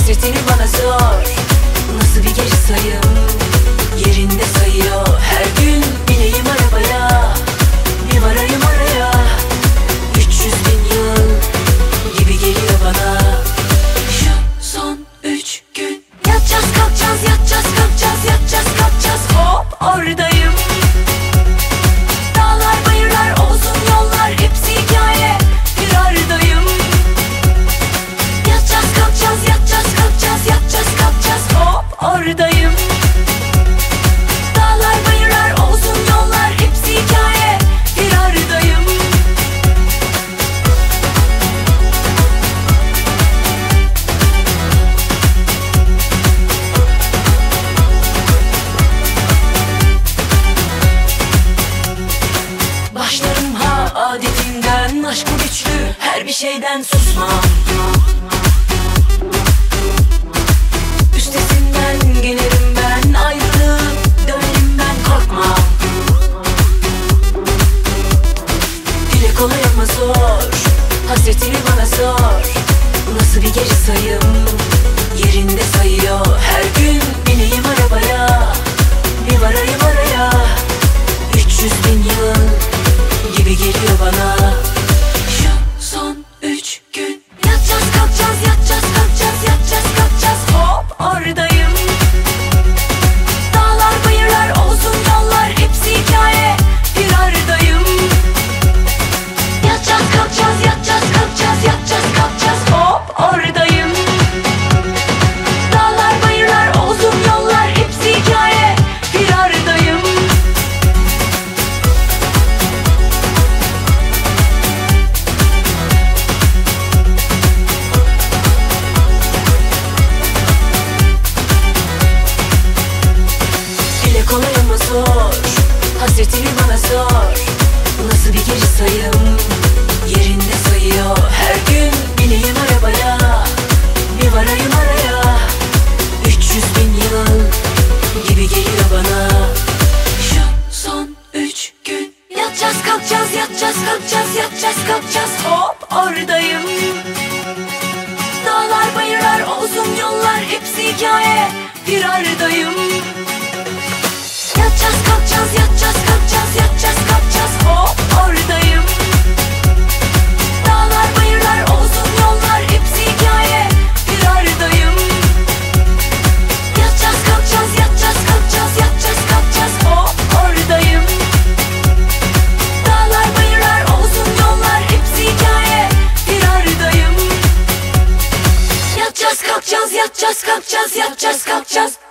Hasretini bana sor. Nasıl bir geri sayım? Yerinde sayıyor Aşk bu güçlü her bir şeyden susmam Üstesinden gelirim ben Ayrılıp dönerim ben korkmam Dile kolay ama zor? Hasretini bana sor. Nasıl bir geri sayım? Yerinde sayıyor. Her gün bineyim arabaya. Bir varayım oraya 300 bin yıl gibi geliyor bana Hasretini bana sor Nasıl bir geri sayım? Yerinde sayıyor Her gün bineyim arabaya. Bir varayım araya 300 bin yıl Gibi geliyor bana. Şu son üç gün. Yatacağız kalkacağız yatacağız kalkacağız yatacağız kalkacağız. Hop oradayım. Dağlar bayırlar olsun yollar hepsi hikaye. Bir aradayım Yatacağız kalkacağız yatacağız kalkacağız yatacağız kalkacağız